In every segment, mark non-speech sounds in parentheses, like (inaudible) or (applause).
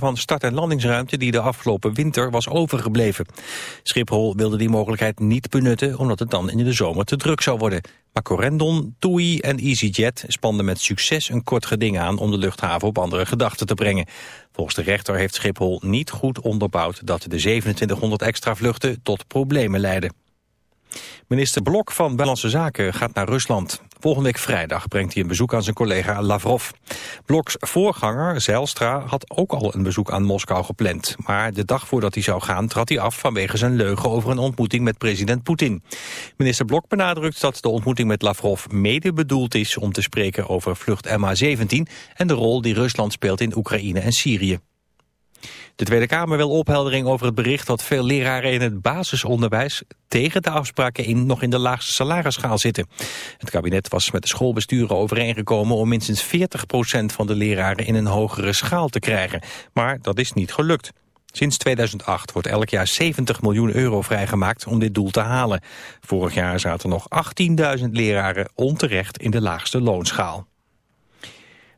van start- en landingsruimte die de afgelopen winter was overgebleven. Schiphol wilde die mogelijkheid niet benutten omdat het dan in de zomer te druk zou worden. Maar Corendon, TUI en EasyJet spanden met succes een kort geding aan om de luchthaven op andere gedachten te brengen. Volgens de rechter heeft Schiphol niet goed onderbouwd dat de 2700 extra vluchten tot problemen leiden. Minister Blok van Buitenlandse Zaken gaat naar Rusland. Volgende week vrijdag brengt hij een bezoek aan zijn collega Lavrov. Bloks voorganger, Zijlstra, had ook al een bezoek aan Moskou gepland. Maar de dag voordat hij zou gaan trad hij af vanwege zijn leugen over een ontmoeting met president Poetin. Minister Blok benadrukt dat de ontmoeting met Lavrov mede bedoeld is om te spreken over vlucht MH17 en de rol die Rusland speelt in Oekraïne en Syrië. De Tweede Kamer wil opheldering over het bericht dat veel leraren in het basisonderwijs tegen de afspraken in nog in de laagste salarisschaal zitten. Het kabinet was met de schoolbesturen overeengekomen om minstens 40% van de leraren in een hogere schaal te krijgen. Maar dat is niet gelukt. Sinds 2008 wordt elk jaar 70 miljoen euro vrijgemaakt om dit doel te halen. Vorig jaar zaten nog 18.000 leraren onterecht in de laagste loonschaal.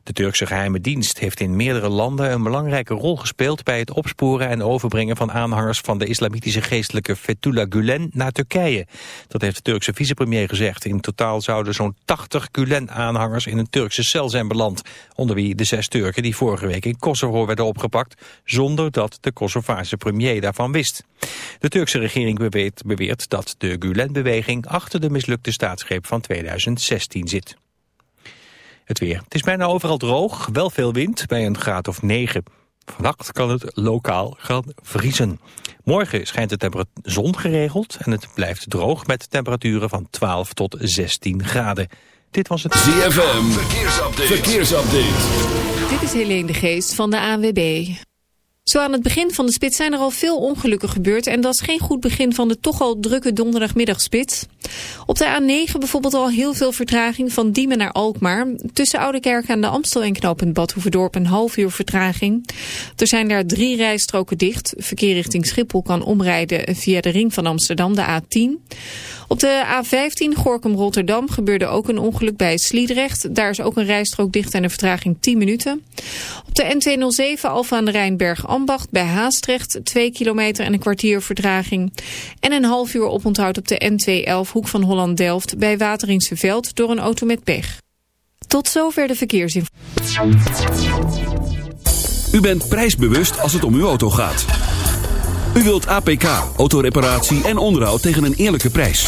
De Turkse geheime dienst heeft in meerdere landen een belangrijke rol gespeeld bij het opsporen en overbrengen van aanhangers van de islamitische geestelijke Fethullah Gulen naar Turkije. Dat heeft de Turkse vicepremier gezegd. In totaal zouden zo'n 80 Gulen-aanhangers in een Turkse cel zijn beland, onder wie de zes Turken die vorige week in Kosovo werden opgepakt, zonder dat de Kosovaarse premier daarvan wist. De Turkse regering beweert, beweert dat de Gulen-beweging achter de mislukte staatsgreep van 2016 zit. Het weer. Het is bijna overal droog, wel veel wind bij een graad of 9. Vannacht kan het lokaal gaan vriezen. Morgen schijnt de zon geregeld en het blijft droog met temperaturen van 12 tot 16 graden. Dit was het ZFM. Verkeersupdate. Verkeersupdate. Dit is Helene de Geest van de ANWB. Zo aan het begin van de spits zijn er al veel ongelukken gebeurd... en dat is geen goed begin van de toch al drukke donderdagmiddagspits. Op de A9 bijvoorbeeld al heel veel vertraging van Diemen naar Alkmaar. Tussen Oudekerk en de Amstel en knooppunt Badhoevedorp een half uur vertraging. Er zijn daar drie rijstroken dicht. Verkeer richting Schiphol kan omrijden via de ring van Amsterdam, de A10... Op de A15 Gorkum-Rotterdam gebeurde ook een ongeluk bij Sliedrecht. Daar is ook een rijstrook dicht en een vertraging 10 minuten. Op de N207 Alfa aan de Rijnberg-Ambacht bij Haastrecht 2 kilometer en een kwartier vertraging. En een half uur oponthoud op de N211 Hoek van Holland-Delft bij Wateringse Veld door een auto met pech. Tot zover de verkeersinformatie. U bent prijsbewust als het om uw auto gaat. U wilt APK, autoreparatie en onderhoud tegen een eerlijke prijs.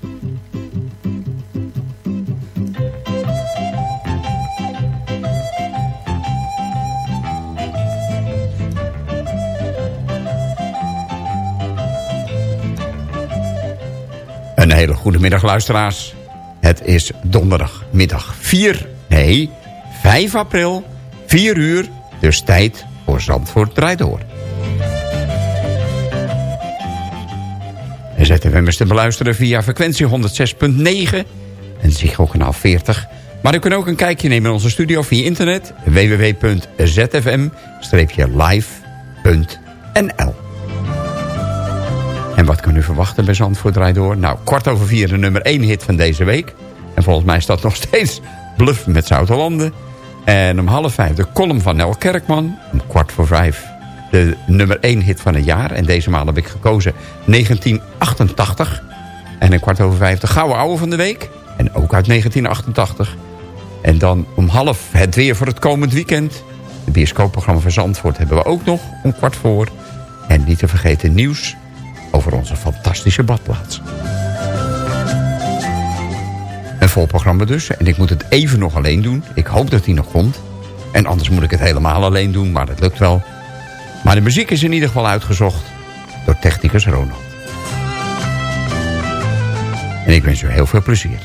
Hele goede middag luisteraars. Het is donderdagmiddag 4, nee, 5 april, 4 uur, dus tijd voor Zandvoort draait door. En is te beluisteren via frequentie 106.9 en Ziggo kanaal 40. Maar u kunt ook een kijkje nemen in onze studio via internet www.zfm-live.nl En wat kan u verwachten bij Zandvoort draait door? Nou, kwart over vier de nummer 1 hit van deze week. En volgens mij dat nog (laughs) steeds Bluff met Zoutelanden. En om half vijf de column van Nel Kerkman. Om kwart voor vijf de nummer 1 hit van het jaar. En deze maal heb ik gekozen 1988. En een kwart over vijf de gouden ouwe van de week. En ook uit 1988. En dan om half het weer voor het komend weekend. Het bioscoopprogramma van Zandvoort hebben we ook nog om kwart voor. En niet te vergeten nieuws over onze fantastische badplaats. Een vol programma dus. En ik moet het even nog alleen doen. Ik hoop dat hij nog komt. En anders moet ik het helemaal alleen doen, maar dat lukt wel. Maar de muziek is in ieder geval uitgezocht door technicus Ronald. En ik wens u heel veel plezier.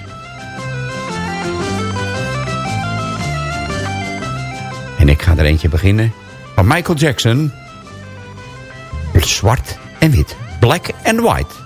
En ik ga er eentje beginnen van Michael Jackson. Zwart en wit. Black and white.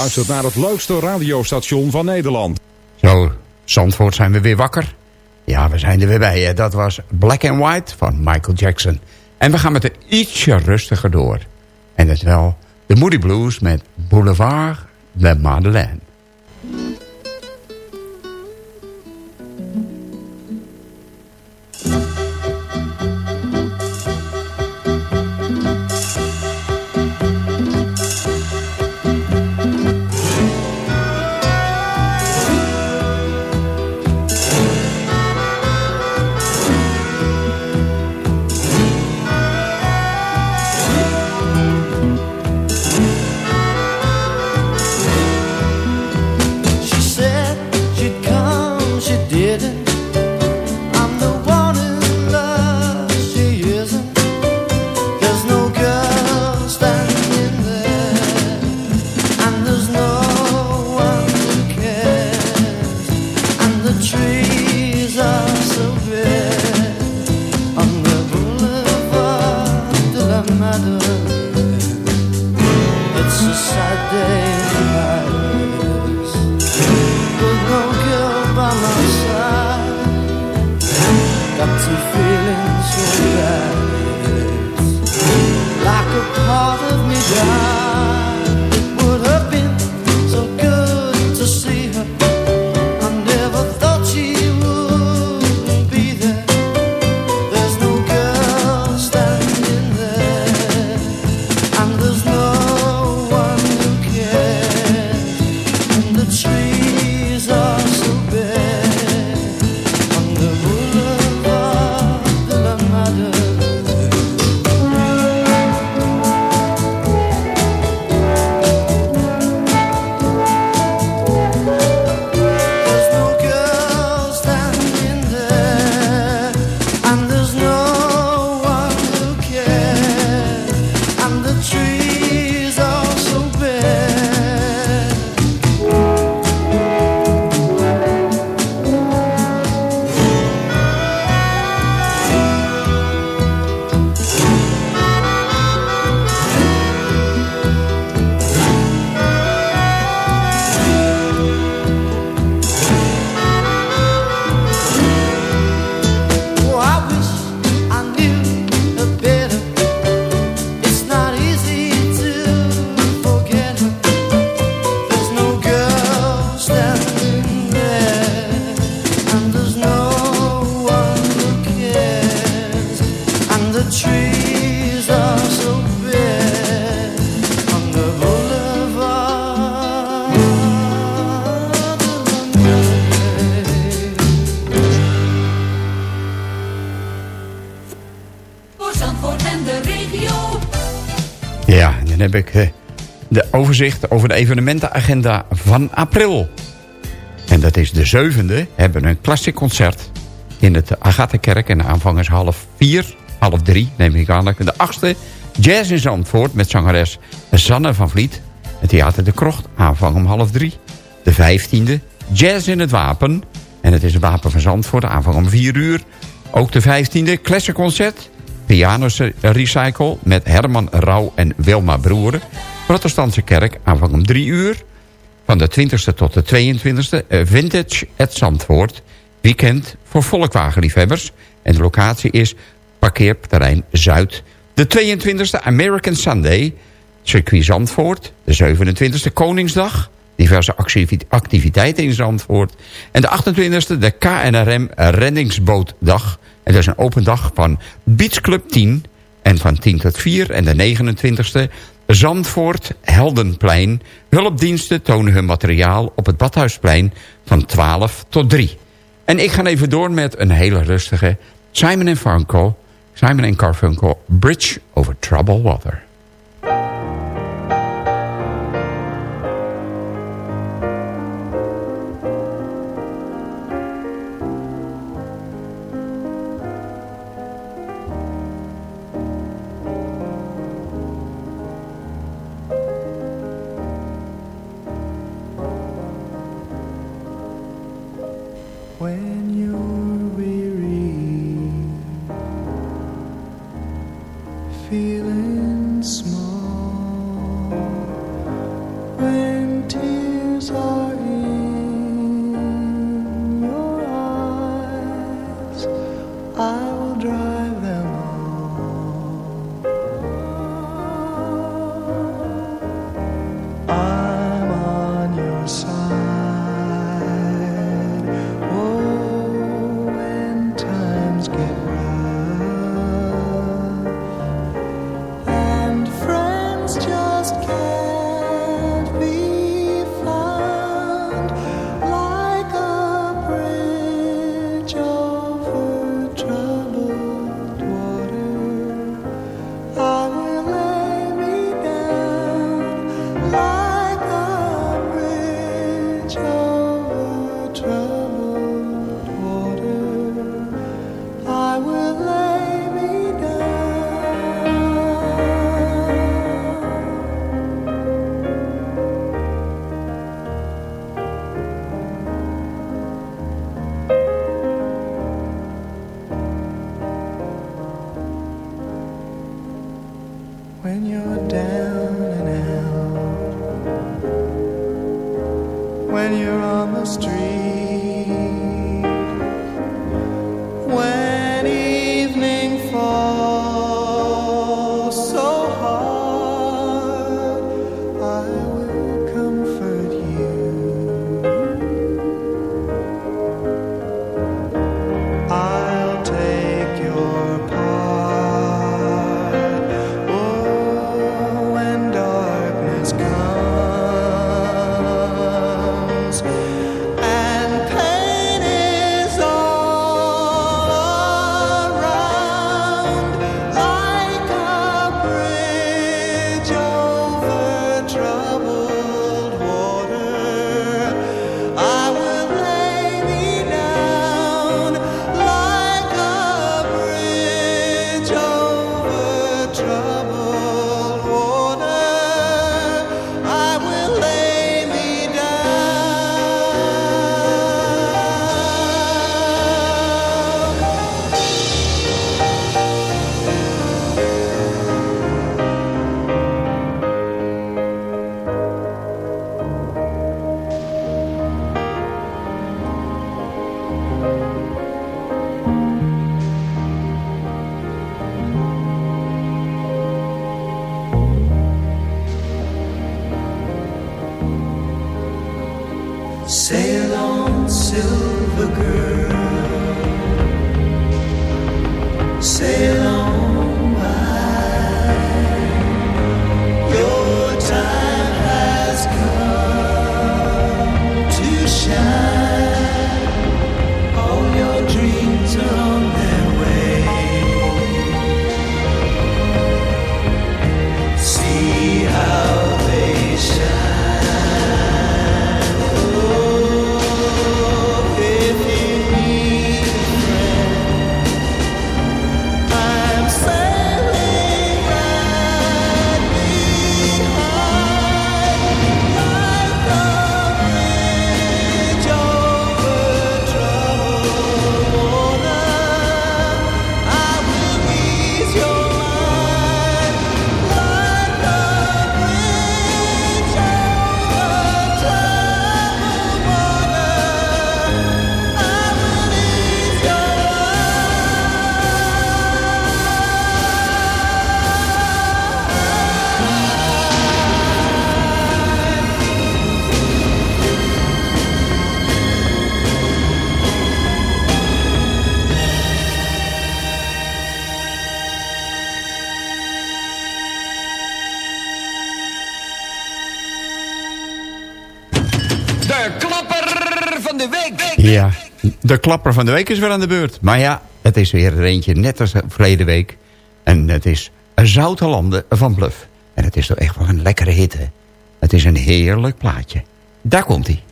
Luistert naar het leukste radiostation van Nederland. Zo, Zandvoort zijn we weer wakker. Ja, we zijn er weer bij. Dat was Black and White van Michael Jackson. En we gaan met een ietsje rustiger door. En dat is wel de Moody Blues met Boulevard de Madeleine. Come, over de evenementenagenda van april. En dat is de zevende. Hebben een klassiek concert in het Agatha-kerk. En de aanvang is half vier, half drie neem ik aan. De achtste, Jazz in Zandvoort met zangeres Sanne van Vliet. Het Theater de Krocht, aanvang om half drie. De vijftiende, Jazz in het Wapen. En het is het Wapen van Zandvoort, aanvang om vier uur. Ook de vijftiende, Concert. Piano Recycle met Herman Rauw en Wilma Broeren. Protestantse kerk, aanvang om drie uur. Van de 20e tot de 22e eh, Vintage at Zandvoort. Weekend voor volkwagenliefhebbers. En de locatie is parkeerterrein Zuid. De 22e American Sunday, circuit Zandvoort. De 27e Koningsdag, diverse activiteiten in Zandvoort. En de 28e de KNRM Reddingsbootdag. Dat is een open dag van Beach Club 10 en van 10 tot 4. En de 29e Zandvoort Heldenplein. Hulpdiensten tonen hun materiaal op het Badhuisplein van 12 tot 3. En ik ga even door met een hele rustige Simon Funkel, Simon Carfunkel, Bridge over Troubled Water. De klapper van de week is weer aan de beurt. Maar ja, het is weer er eentje net als verleden week. En het is Zoute Landen van Bluff. En het is toch echt wel een lekkere hitte. Het is een heerlijk plaatje. Daar komt hij.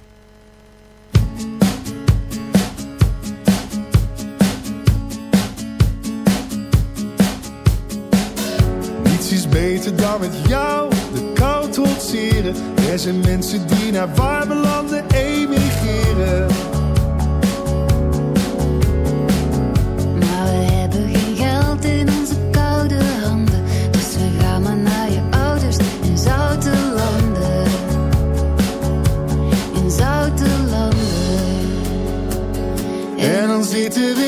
Niets is beter dan met jou de kou trotseren. Er zijn mensen die naar warme landen emigreren. to be.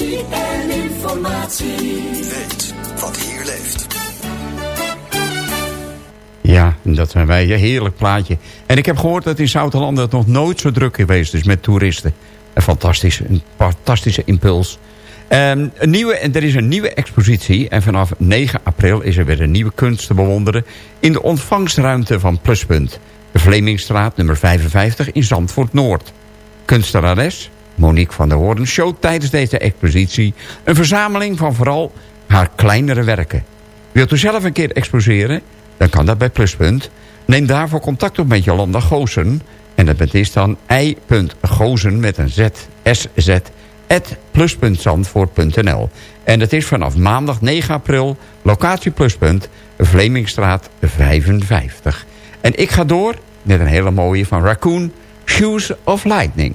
Muziek en informatie. Weet wat hier leeft. Ja, dat zijn wij. Een heerlijk plaatje. En ik heb gehoord dat in Zoutelanden het nog nooit zo druk geweest is met toeristen. Een fantastisch, een fantastische impuls. Ehm, een nieuwe, en er is een nieuwe expositie. En vanaf 9 april is er weer een nieuwe kunst te bewonderen... in de ontvangstruimte van Pluspunt. De Vlemingstraat nummer 55 in Zandvoort Noord. Kunstenares Monique van der Hoorn showt tijdens deze expositie... een verzameling van vooral haar kleinere werken. Wilt u zelf een keer exposeren? Dan kan dat bij Pluspunt. Neem daarvoor contact op met Jolanda Goosen. En dat is dan i.gozen met een z, sz, at. En dat is vanaf maandag 9 april, locatie Pluspunt, Vlemingstraat 55. En ik ga door met een hele mooie van Raccoon, Shoes of Lightning.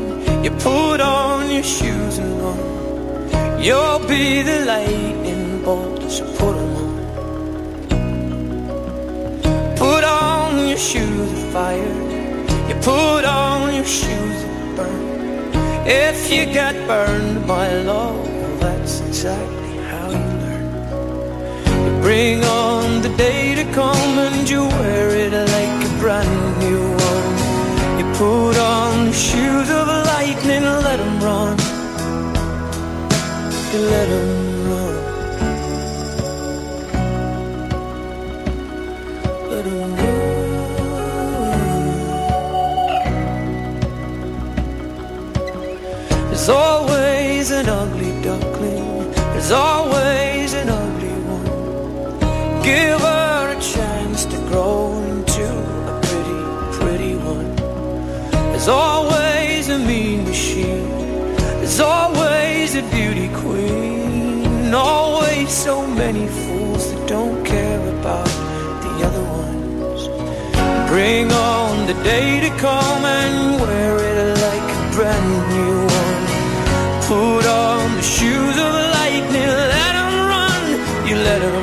You put on your shoes and run. You'll be the lightning bolt, so put 'em on. Put on your shoes of fire. You put on your shoes of burn. If you get burned by love, that's exactly how you learn. You bring on the day to come and you wear it like a brand new one. You put shoes of lightning, let 'em run. Let 'em run. Let 'em run. There's always an ugly duckling. There's always an ugly one. Give There's always a mean machine. There's always a beauty queen. Always so many fools that don't care about the other ones. Bring on the day to come and wear it like a brand new one. Put on the shoes of lightning, let 'em run. You let 'em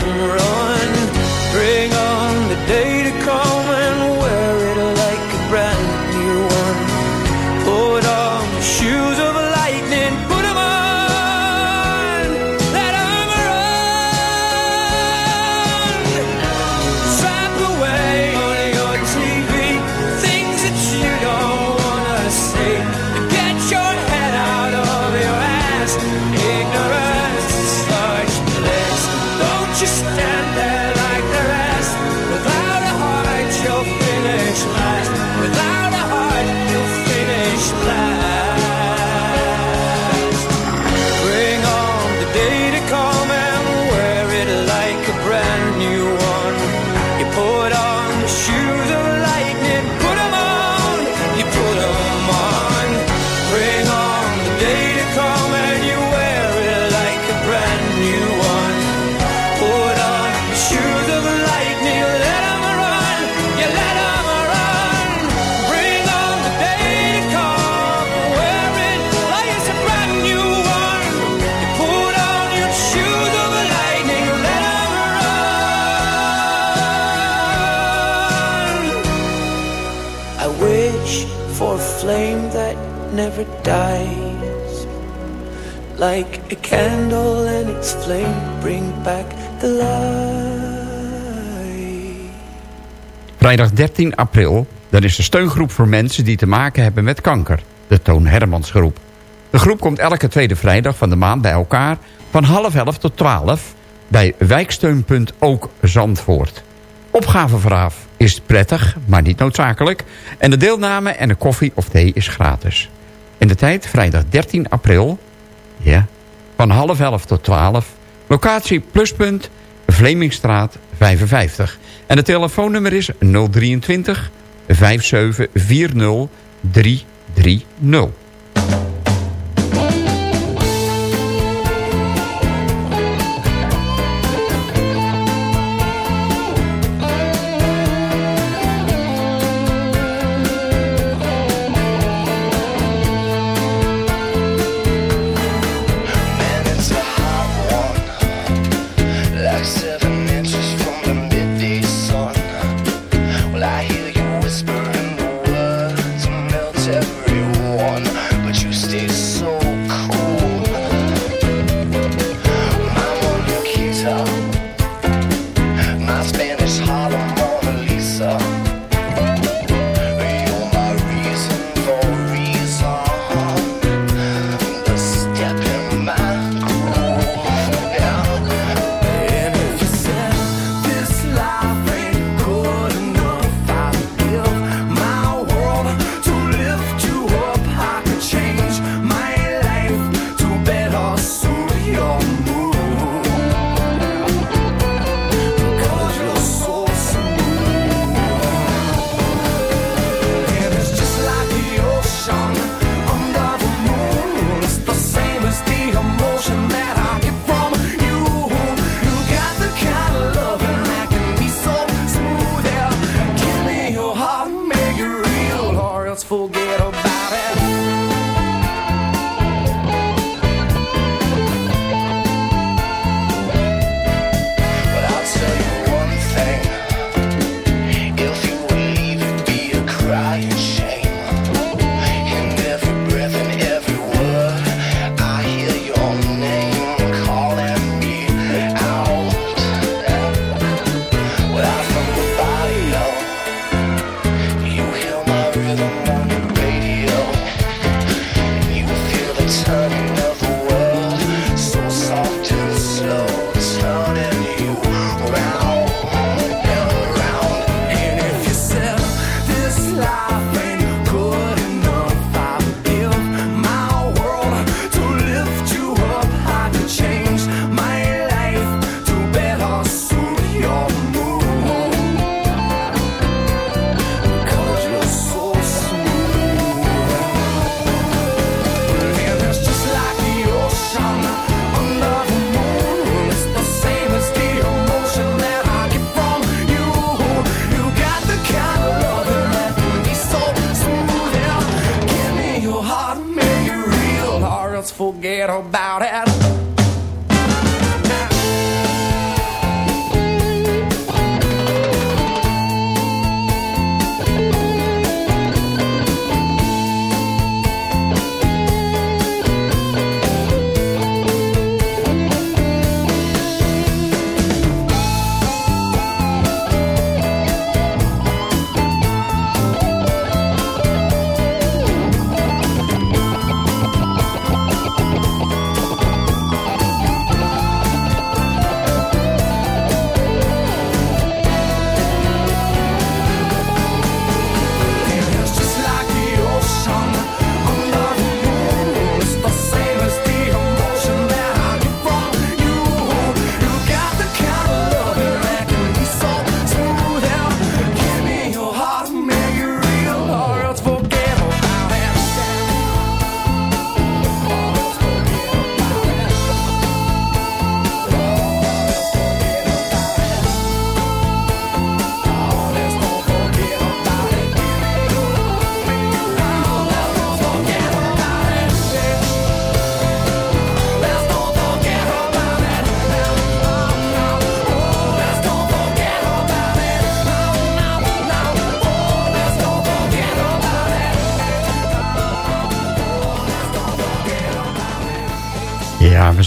dies. Like a candle and its flame bring back the light. Vrijdag 13 april, dan is de steungroep voor mensen die te maken hebben met kanker. De Toon Hermans groep. De groep komt elke tweede vrijdag van de maand bij elkaar... van half elf tot twaalf bij wijksteunpunt Ook Zandvoort. Opgave vooraf is prettig, maar niet noodzakelijk. En de deelname en de koffie of thee is gratis. In de tijd vrijdag 13 april, ja, van half elf tot 12. Locatie Pluspunt, Vlemingstraat 55. En het telefoonnummer is 023 5740330.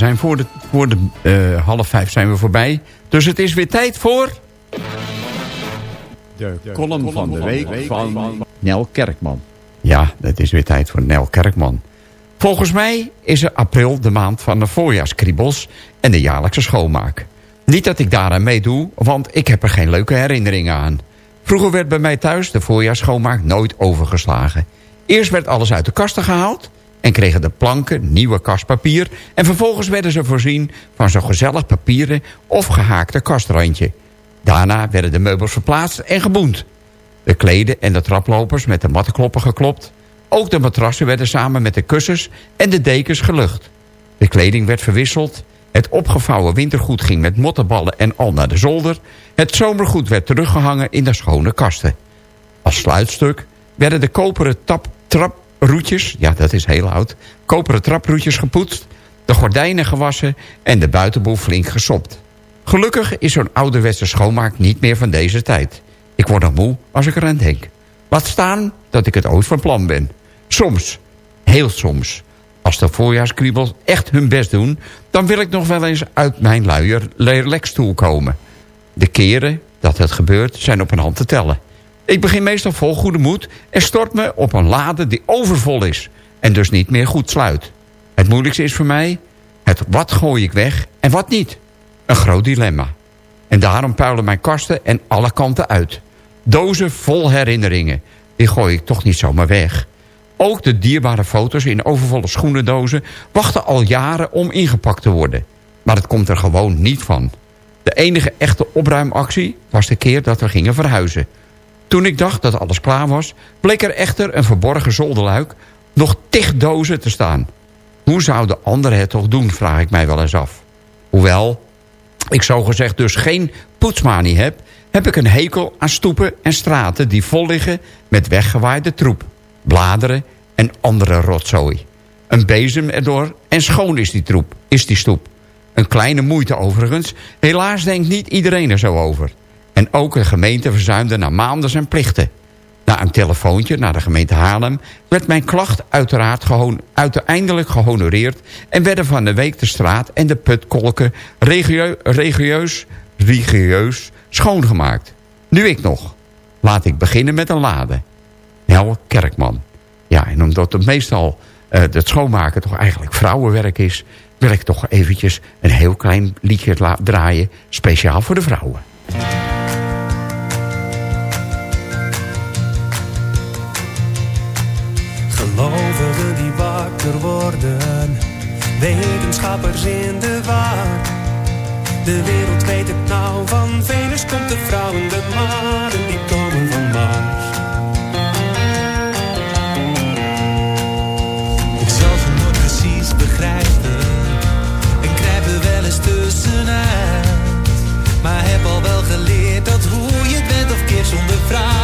zijn voor de, voor de uh, half vijf zijn we voorbij. Dus het is weer tijd voor... De, column, van de, van week, van, Nel Kerkman. Ja, het is weer tijd voor Nel Kerkman. Volgens mij is er april de maand van de voorjaarskriebels en de jaarlijkse schoonmaak. Niet dat ik daaraan meedoe, want ik heb er geen leuke herinneringen aan. Vroeger werd bij mij thuis de voorjaarsschoonmaak nooit overgeslagen. Eerst werd alles uit de kasten gehaald kregen de planken nieuwe kastpapier... en vervolgens werden ze voorzien van zo'n gezellig papieren of gehaakte kastrandje. Daarna werden de meubels verplaatst en geboend. De kleden en de traplopers met de mattenkloppen geklopt. Ook de matrassen werden samen met de kussens en de dekens gelucht. De kleding werd verwisseld. Het opgevouwen wintergoed ging met mottenballen en al naar de zolder. Het zomergoed werd teruggehangen in de schone kasten. Als sluitstuk werden de koperen tap, traproetjes, ja dat is heel oud, koperen traproetjes gepoetst, de gordijnen gewassen en de buitenboel flink gesopt. Gelukkig is zo'n ouderwetse schoonmaak niet meer van deze tijd. Ik word nog moe als ik eraan denk. Laat staan dat ik het ooit van plan ben. Soms, heel soms, als de voorjaarskriebels echt hun best doen... dan wil ik nog wel eens uit mijn luier relaxstoel komen. De keren dat het gebeurt zijn op een hand te tellen. Ik begin meestal vol goede moed en stort me op een lade die overvol is... en dus niet meer goed sluit. Het moeilijkste is voor mij... het wat gooi ik weg en wat niet. Een groot dilemma. En daarom puilen mijn kasten en alle kanten uit. Dozen vol herinneringen. Die gooi ik toch niet zomaar weg. Ook de dierbare foto's in overvolle schoenendozen... wachten al jaren om ingepakt te worden. Maar het komt er gewoon niet van. De enige echte opruimactie was de keer dat we gingen verhuizen. Toen ik dacht dat alles klaar was... bleek er echter een verborgen zolderluik... nog tig dozen te staan. Hoe zouden anderen het toch doen, vraag ik mij wel eens af. Hoewel, ik zogezegd dus geen poetsmanie heb... heb ik een hekel aan stoepen en straten die vol liggen met weggewaaide troep, bladeren en andere rotzooi. Een bezem erdoor en schoon is die, troep, is die stoep. Een kleine moeite overigens. Helaas denkt niet iedereen er zo over. En ook de gemeente verzuimde na maanden zijn plichten. Na een telefoontje naar de gemeente Haarlem... werd mijn klacht uiteraard gehoon, uiteindelijk gehonoreerd... en werden van de week de straat en de putkolken regio, regieus, rigieus schoongemaakt. Nu ik nog. Laat ik beginnen met een lade. Nel Kerkman. Ja, en omdat het meestal uh, het schoonmaken toch eigenlijk vrouwenwerk is... wil ik toch eventjes een heel klein liedje draaien... speciaal voor de vrouwen. Worden, wetenschappers in de war. De wereld weet het nou, van Venus komt de vrouw in de maan en die komen van Mars. Ik zal nooit precies begrijpen, en krijg er wel eens tussenuit. Maar heb al wel geleerd dat hoe je het bent of keert zonder vrouw,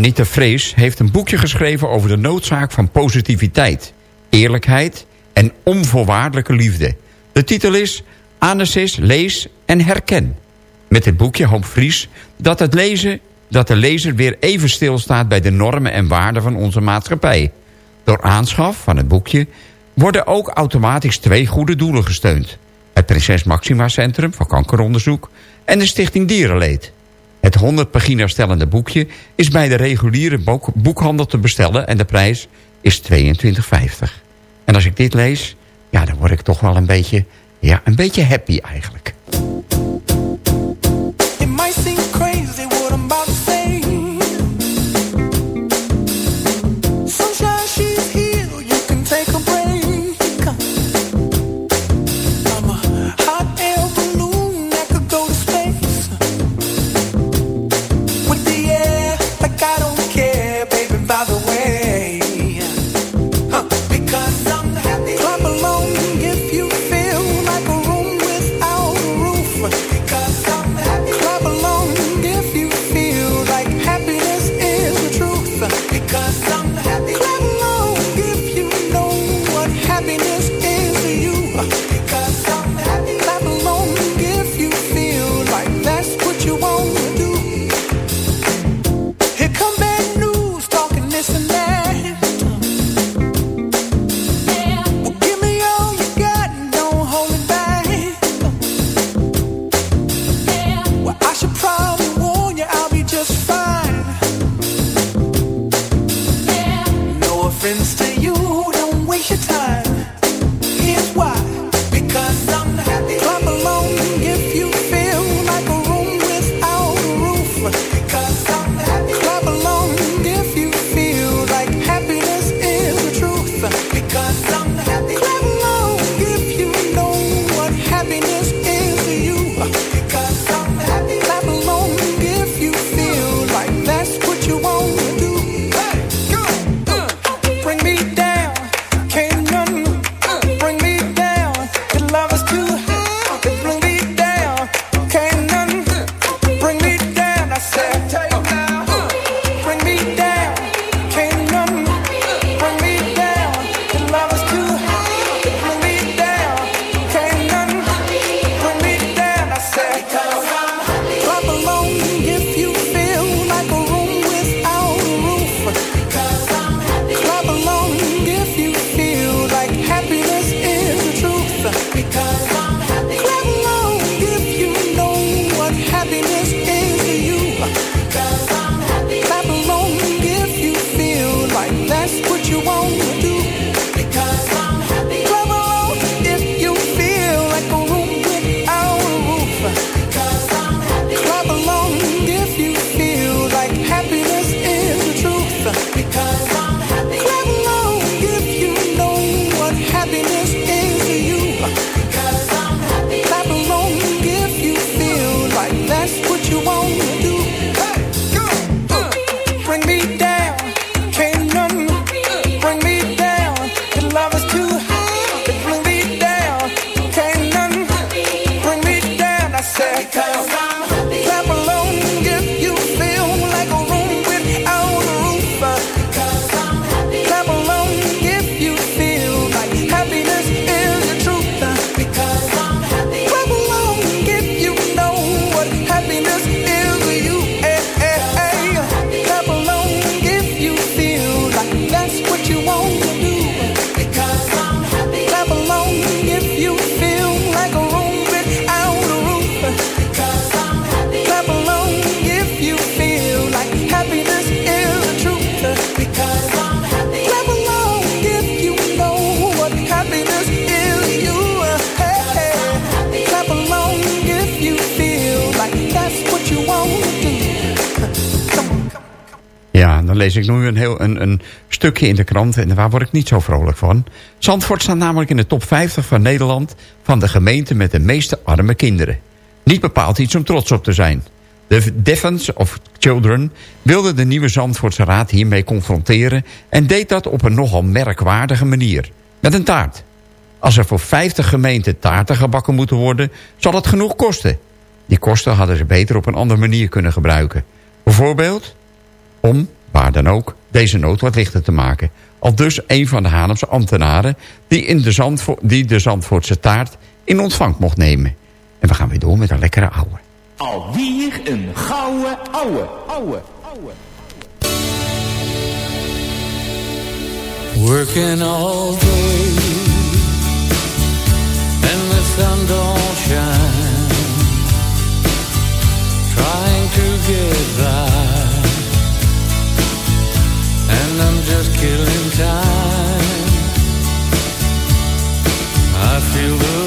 Anita Vrees heeft een boekje geschreven over de noodzaak van positiviteit, eerlijkheid en onvoorwaardelijke liefde. De titel is Anesis, lees en herken. Met dit boekje hoopt Vries dat, het lezen, dat de lezer weer even stilstaat bij de normen en waarden van onze maatschappij. Door aanschaf van het boekje worden ook automatisch twee goede doelen gesteund. Het Prinses Maxima Centrum voor Kankeronderzoek en de Stichting Dierenleed. Het 100 pagina's stellende boekje is bij de reguliere boekhandel te bestellen... en de prijs is 22,50. En als ik dit lees, ja, dan word ik toch wel een beetje, ja, een beetje happy eigenlijk. It might seem crazy what about lees ik nu een, heel, een, een stukje in de krant en daar word ik niet zo vrolijk van. Zandvoort staat namelijk in de top 50 van Nederland... van de gemeente met de meeste arme kinderen. Niet bepaald iets om trots op te zijn. De Defense of Children wilde de nieuwe Zandvoortse Raad hiermee confronteren... en deed dat op een nogal merkwaardige manier. Met een taart. Als er voor 50 gemeenten taarten gebakken moeten worden... zal het genoeg kosten. Die kosten hadden ze beter op een andere manier kunnen gebruiken. Bijvoorbeeld om, waar dan ook, deze nood wat lichter te maken. Al dus een van de Haarlemse ambtenaren... die, in de, Zandvo die de Zandvoortse taart in ontvangst mocht nemen. En we gaan weer door met een lekkere ouwe. Alweer een gouden ouwe, ouwe, ouwe. Working all day and the sun don't shine. Trying to get by, killing time. I feel the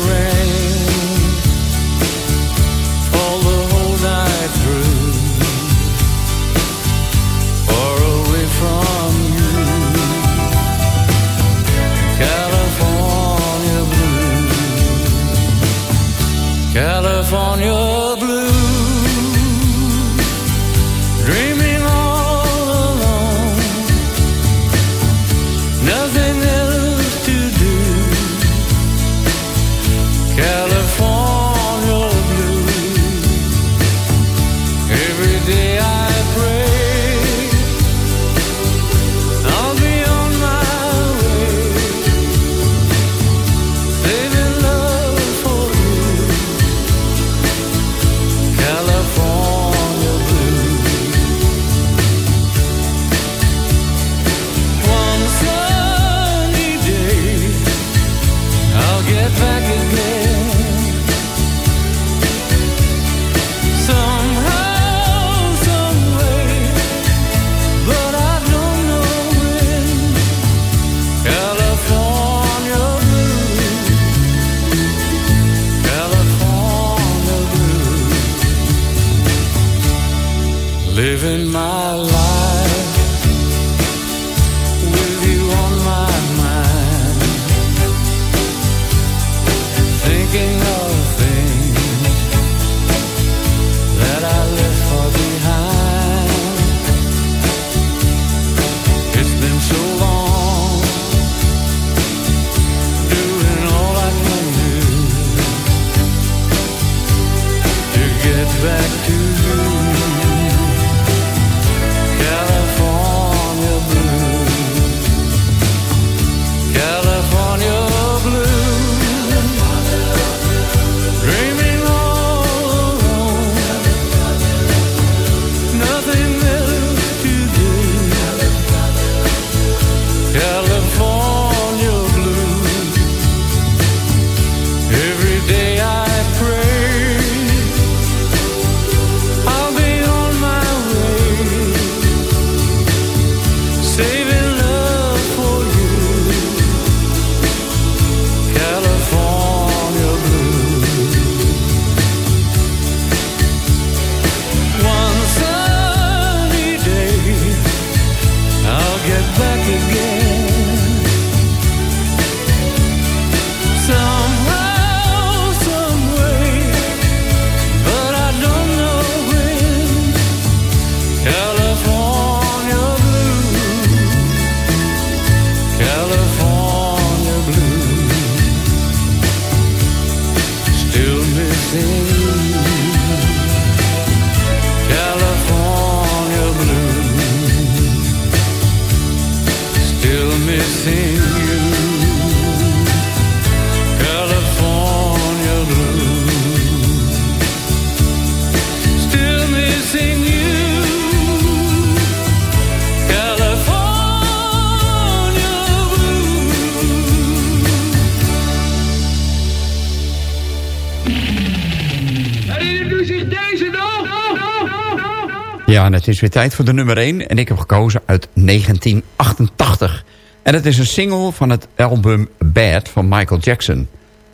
Ja, en het is weer tijd voor de nummer 1. En ik heb gekozen uit 1988. En het is een single van het album Bad van Michael Jackson.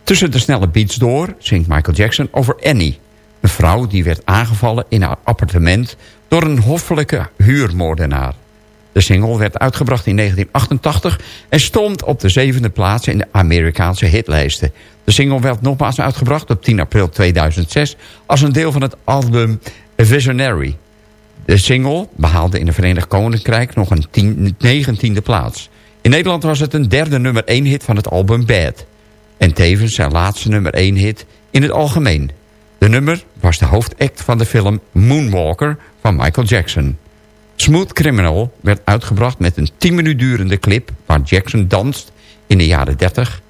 Tussen de snelle beats door zingt Michael Jackson over Annie. Een vrouw die werd aangevallen in haar appartement door een hoffelijke huurmoordenaar. De single werd uitgebracht in 1988 en stond op de zevende plaats in de Amerikaanse hitlijsten. De single werd nogmaals uitgebracht op 10 april 2006 als een deel van het album Visionary. De single behaalde in het Verenigd Koninkrijk nog een tien, negentiende plaats. In Nederland was het een derde nummer 1 hit van het album Bad. En tevens zijn laatste nummer 1 hit in het algemeen. De nummer was de hoofdact van de film Moonwalker van Michael Jackson. Smooth Criminal werd uitgebracht met een 10 minuut durende clip... waar Jackson danst in de jaren 30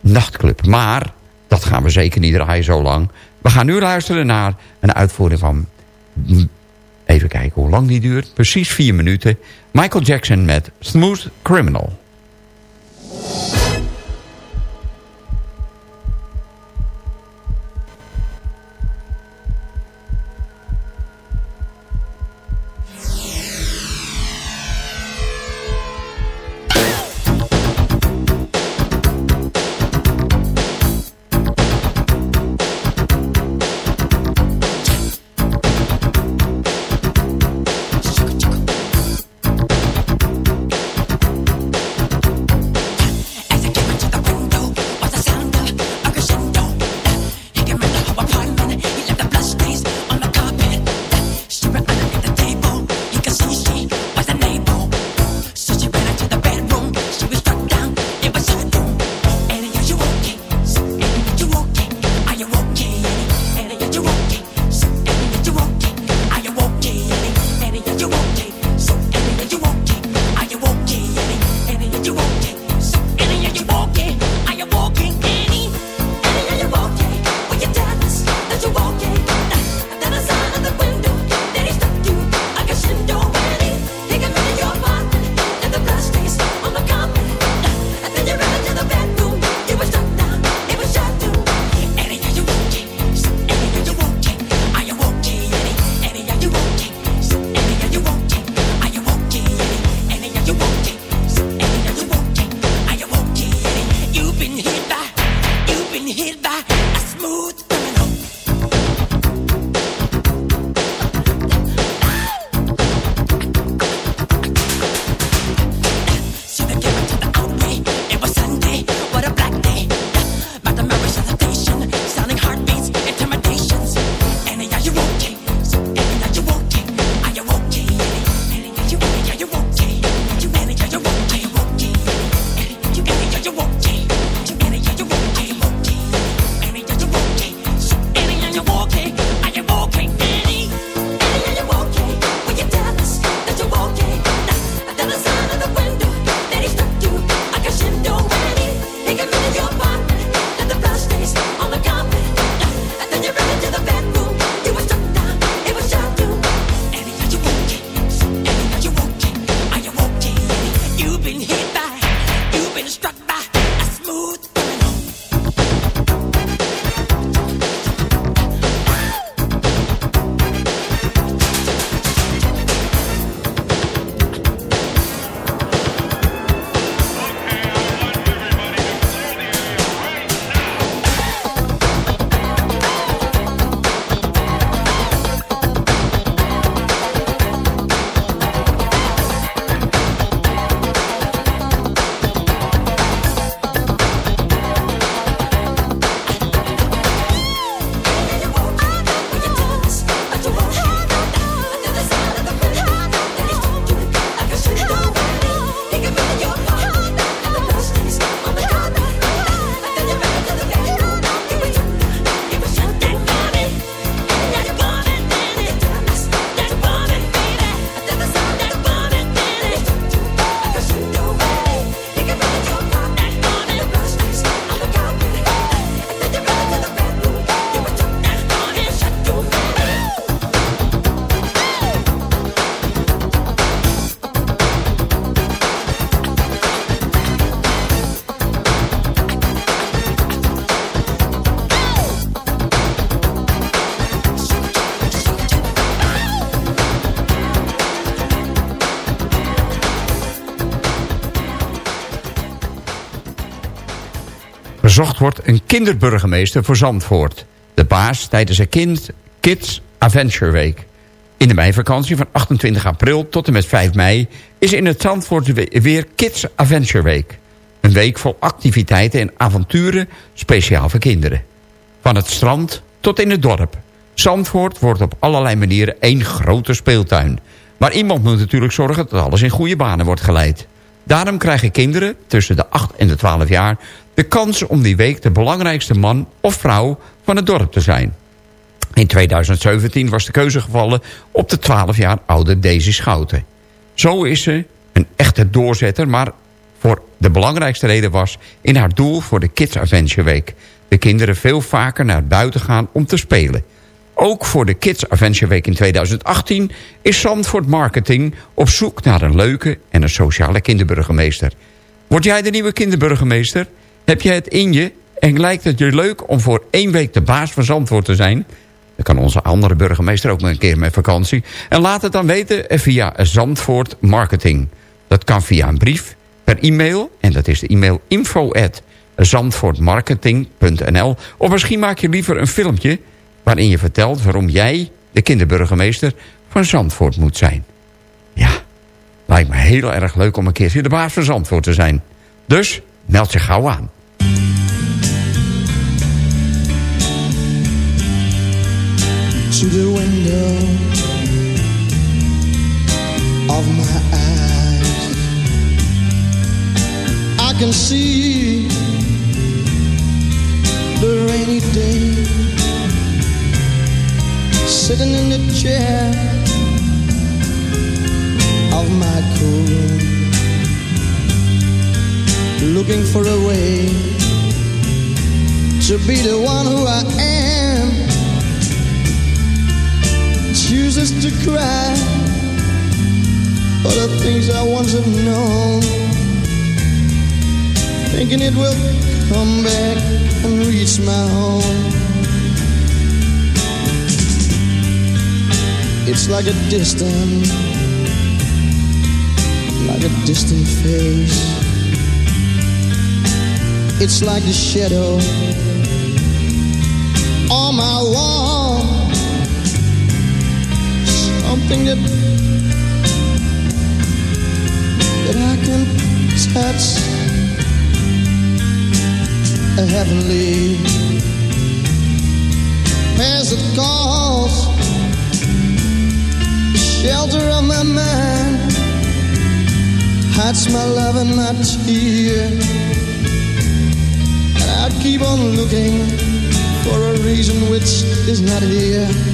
nachtclub. Maar dat gaan we zeker niet draaien zo lang. We gaan nu luisteren naar een uitvoering van... Even kijken hoe lang die duurt. Precies 4 minuten. Michael Jackson met Smooth Criminal. You've been hit by, you've been struck Gezocht wordt een kinderburgemeester voor Zandvoort. De baas tijdens een kind, Kids Adventure Week. In de meivakantie van 28 april tot en met 5 mei... is in het Zandvoort we- weer Kids Adventure Week. Een week vol activiteiten en avonturen speciaal voor kinderen. Van het strand tot in het dorp. Zandvoort wordt op allerlei manieren één grote speeltuin. Maar iemand moet natuurlijk zorgen dat alles in goede banen wordt geleid. Daarom krijgen kinderen tussen de 8 en de 12 jaar... de kans om die week de belangrijkste man of vrouw van het dorp te zijn. In 2017 was de keuze gevallen op de 12 jaar oude Daisy Schouten. Zo is ze een echte doorzetter, maar voor de belangrijkste reden was... in haar doel voor de Kids Adventure Week. De kinderen veel vaker naar buiten gaan om te spelen. Ook voor de Kids Adventure Week in 2018 is Zandvoort Marketing op zoek naar een leuke en een sociale kinderburgemeester. Word jij de nieuwe kinderburgemeester? Heb je het in je en lijkt het je leuk om voor één week de baas van Zandvoort te zijn? Dan kan onze andere burgemeester ook een keer met vakantie. En laat het dan weten via Zandvoort Marketing. Dat kan via een brief, per e-mail. En dat is de e-mail info zandvoortmarketing.nl. Of misschien maak je liever een filmpje... waarin je vertelt waarom jij de kinderburgemeester van Zandvoort moet zijn. Ja, lijkt me heel erg leuk om een keertje de baas van Zandvoort te zijn. Dus meld je gauw aan. to the window of my eyes. I can see the rainy day sitting in the chair of my cool looking for a way to be the one who I am chooses to cry for the things I once have known, thinking it will come back and reach my home. It's like a distant, like a distant face. It's like the shadow on my wall. Something that that I can touch. A heavenly as it calls. Shelter of my mind hides my love and my tear and I keep on looking for a reason which is not here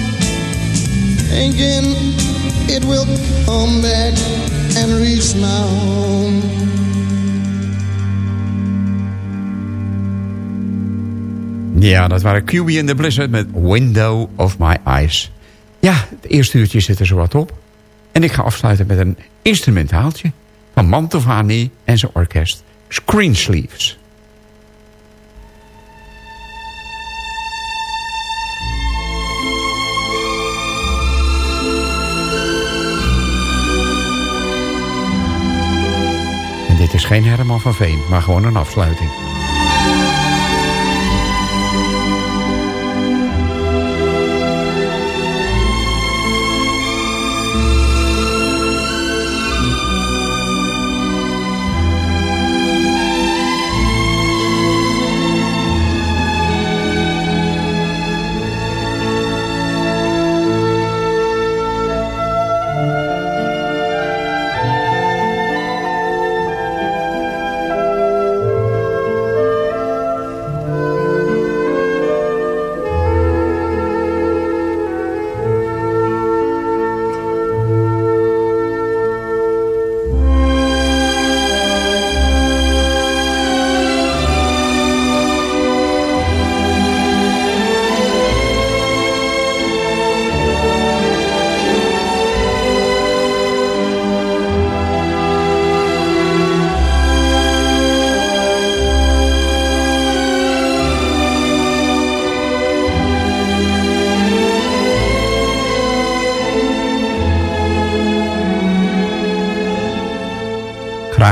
Thinking it will come back and reach my home. Ja, dat waren QB en the Blizzard met Window of My Eyes. Ja, het eerste uurtje zit er zo wat op. En ik ga afsluiten met een instrumentaaltje van Mantovani en zijn orkest. Screen is geen Herman van Veen, maar gewoon een afsluiting.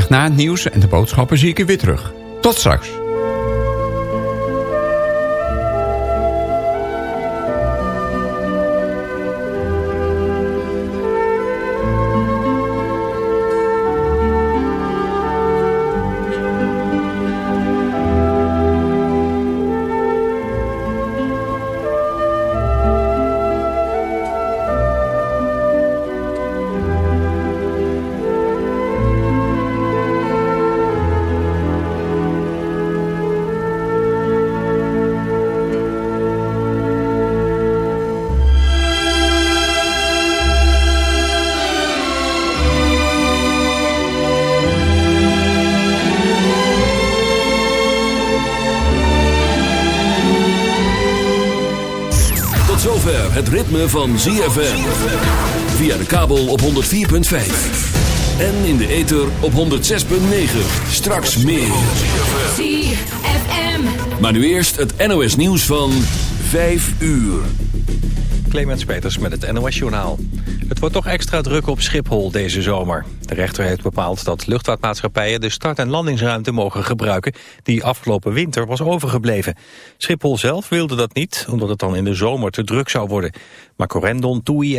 Na het nieuws en de boodschappen zie ik u weer terug. Tot straks. Van ZFM. Via de kabel op 104.5. En in de ether op 106.9. Straks meer. ZFM. Maar nu eerst het NOS nieuws van 5 uur. Clemens Peters met het NOS Journaal. Het wordt toch extra druk op Schiphol deze zomer. De rechter heeft bepaald dat luchtvaartmaatschappijen de start- en landingsruimte mogen gebruiken... die afgelopen winter was overgebleven. Schiphol zelf wilde dat niet, omdat het dan in de zomer te druk zou worden. Maar Corendon, TUI en